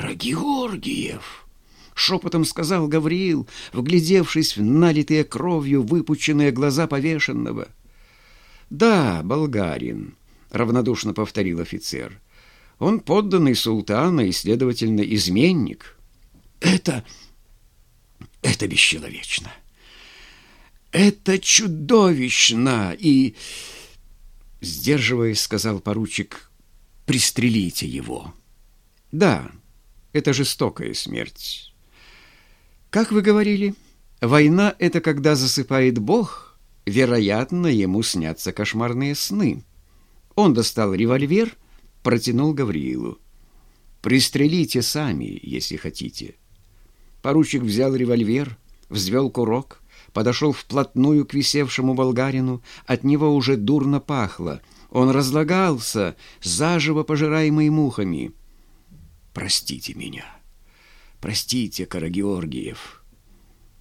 «Карагеоргиев!» — шепотом сказал Гавриил, вглядевшись в налитые кровью выпученные глаза повешенного. «Да, болгарин», — равнодушно повторил офицер. «Он подданный султана и, следовательно, изменник». «Это... это бесчеловечно! Это чудовищно!» И, сдерживаясь, сказал поручик, «пристрелите его». «Да, это жестокая смерть». «Как вы говорили, война — это когда засыпает Бог?» Вероятно, ему снятся кошмарные сны. Он достал револьвер, протянул Гавриилу. «Пристрелите сами, если хотите». Поручик взял револьвер, взвел курок, подошел вплотную к висевшему болгарину. От него уже дурно пахло. Он разлагался, заживо пожираемый мухами. «Простите меня. Простите, Карагеоргиев».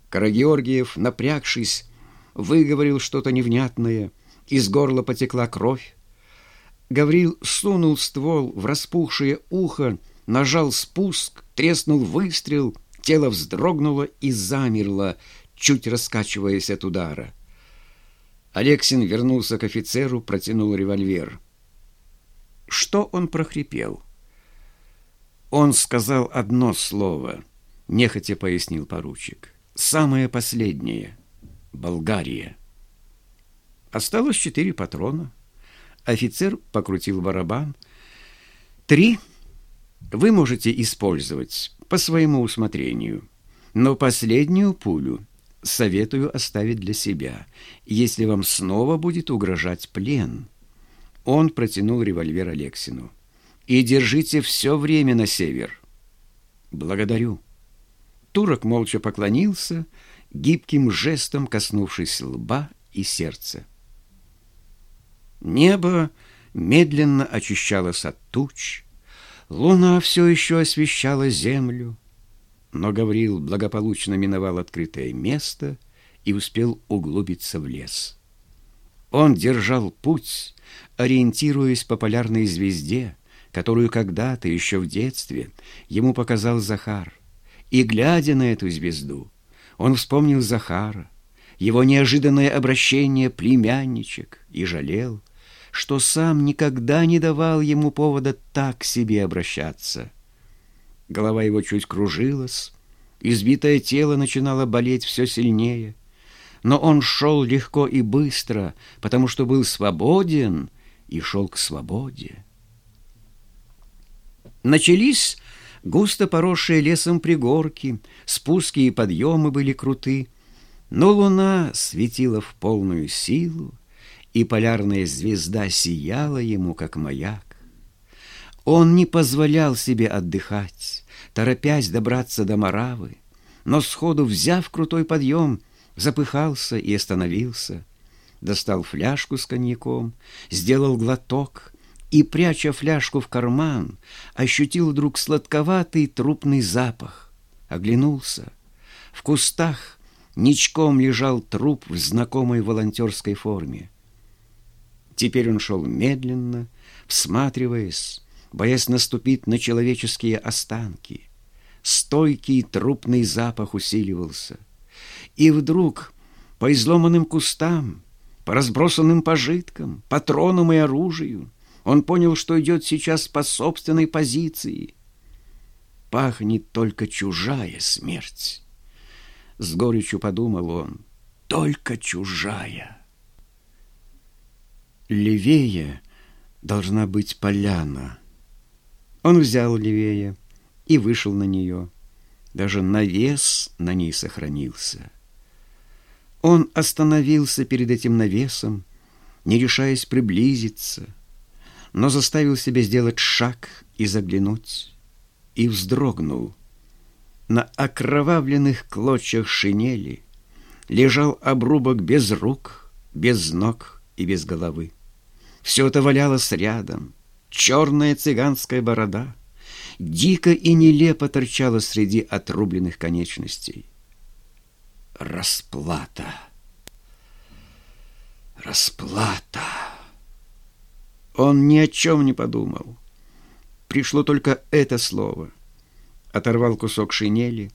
Карагеоргиев, напрягшись, выговорил что-то невнятное, из горла потекла кровь. Гаврил сунул ствол в распухшее ухо, нажал спуск, треснул выстрел, тело вздрогнуло и замерло, чуть раскачиваясь от удара. Алексин вернулся к офицеру, протянул револьвер. Что он прохрипел? Он сказал одно слово, нехотя пояснил поручик. Самое последнее — Болгария. Осталось четыре патрона. Офицер покрутил барабан. Три вы можете использовать по своему усмотрению, но последнюю пулю советую оставить для себя, если вам снова будет угрожать плен. Он протянул револьвер Алексину. И держите все время на север. Благодарю. Турок молча поклонился гибким жестом коснувшись лба и сердца. Небо медленно очищалось от туч, луна все еще освещала землю, но Гавриил благополучно миновал открытое место и успел углубиться в лес. Он держал путь, ориентируясь по полярной звезде, которую когда-то еще в детстве ему показал Захар, и, глядя на эту звезду, он вспомнил Захара, его неожиданное обращение племянничек и жалел, что сам никогда не давал ему повода так к себе обращаться. Голова его чуть кружилась, избитое тело начинало болеть все сильнее, но он шел легко и быстро, потому что был свободен и шел к свободе. Начались густо поросшие лесом пригорки, спуски и подъемы были круты, но луна светила в полную силу, и полярная звезда сияла ему, как маяк. Он не позволял себе отдыхать, торопясь добраться до Моравы, но сходу, взяв крутой подъем, запыхался и остановился, достал фляжку с коньяком, сделал глоток и, пряча фляжку в карман, ощутил вдруг сладковатый трупный запах. Оглянулся. В кустах ничком лежал труп в знакомой волонтерской форме. Теперь он шел медленно, всматриваясь, боясь наступить на человеческие останки. Стойкий трупный запах усиливался. И вдруг по изломанным кустам, по разбросанным пожиткам, патронам и оружию он понял, что идет сейчас по собственной позиции. Пахнет только чужая смерть. С горечью подумал он, только чужая. Левее должна быть поляна. Он взял левее и вышел на нее. Даже навес на ней сохранился. Он остановился перед этим навесом, не решаясь приблизиться — но заставил себя сделать шаг и заглянуть, и вздрогнул. На окровавленных клочьях шинели лежал обрубок без рук, без ног и без головы. Все это валялось рядом, черная цыганская борода, дико и нелепо торчала среди отрубленных конечностей. Расплата! Расплата! Он ни о чем не подумал. Пришло только это слово. оторвал кусок шинели,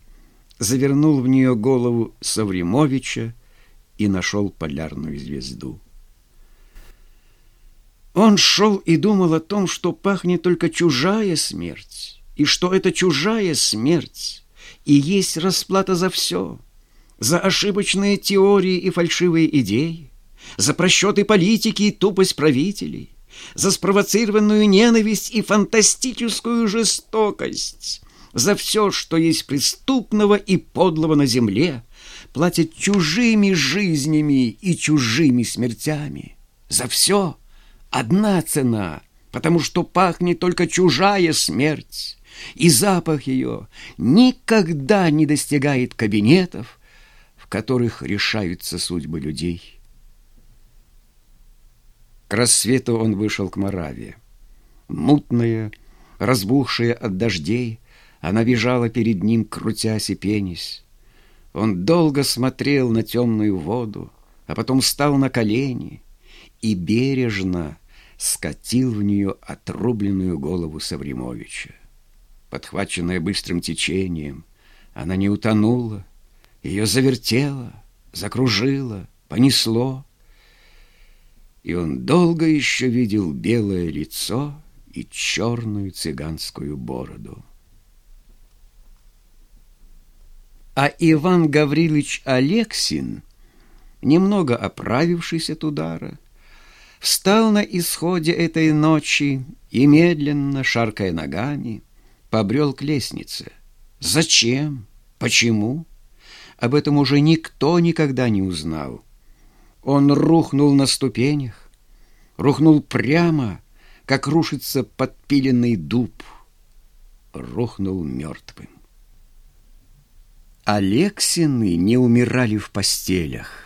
завернул в нее голову Савримовича и нашел полярную звезду. Он шел и думал о том, что пахнет только чужая смерть, и что это чужая смерть, и есть расплата за все, за ошибочные теории и фальшивые идеи, за просчеты политики и тупость правителей, за спровоцированную ненависть и фантастическую жестокость, за все, что есть преступного и подлого на земле, платят чужими жизнями и чужими смертями. За все одна цена, потому что пахнет только чужая смерть, и запах ее никогда не достигает кабинетов, в которых решаются судьбы людей. К рассвету он вышел к Мораве. Мутная, разбухшая от дождей, она бежала перед ним, крутясь и пенись. Он долго смотрел на темную воду, а потом встал на колени и бережно скатил в нее отрубленную голову Савримовича. Подхваченная быстрым течением, она не утонула, ее завертело, закружило, понесло. И он долго еще видел белое лицо и черную цыганскую бороду. А Иван Гаврилович Алексин, немного оправившись от удара, встал на исходе этой ночи и, медленно, шаркая ногами, побрел к лестнице. Зачем? Почему? Об этом уже никто никогда не узнал. Он рухнул на ступенях, рухнул прямо, как рушится подпиленный дуб, рухнул мертвым. Алексины не умирали в постелях.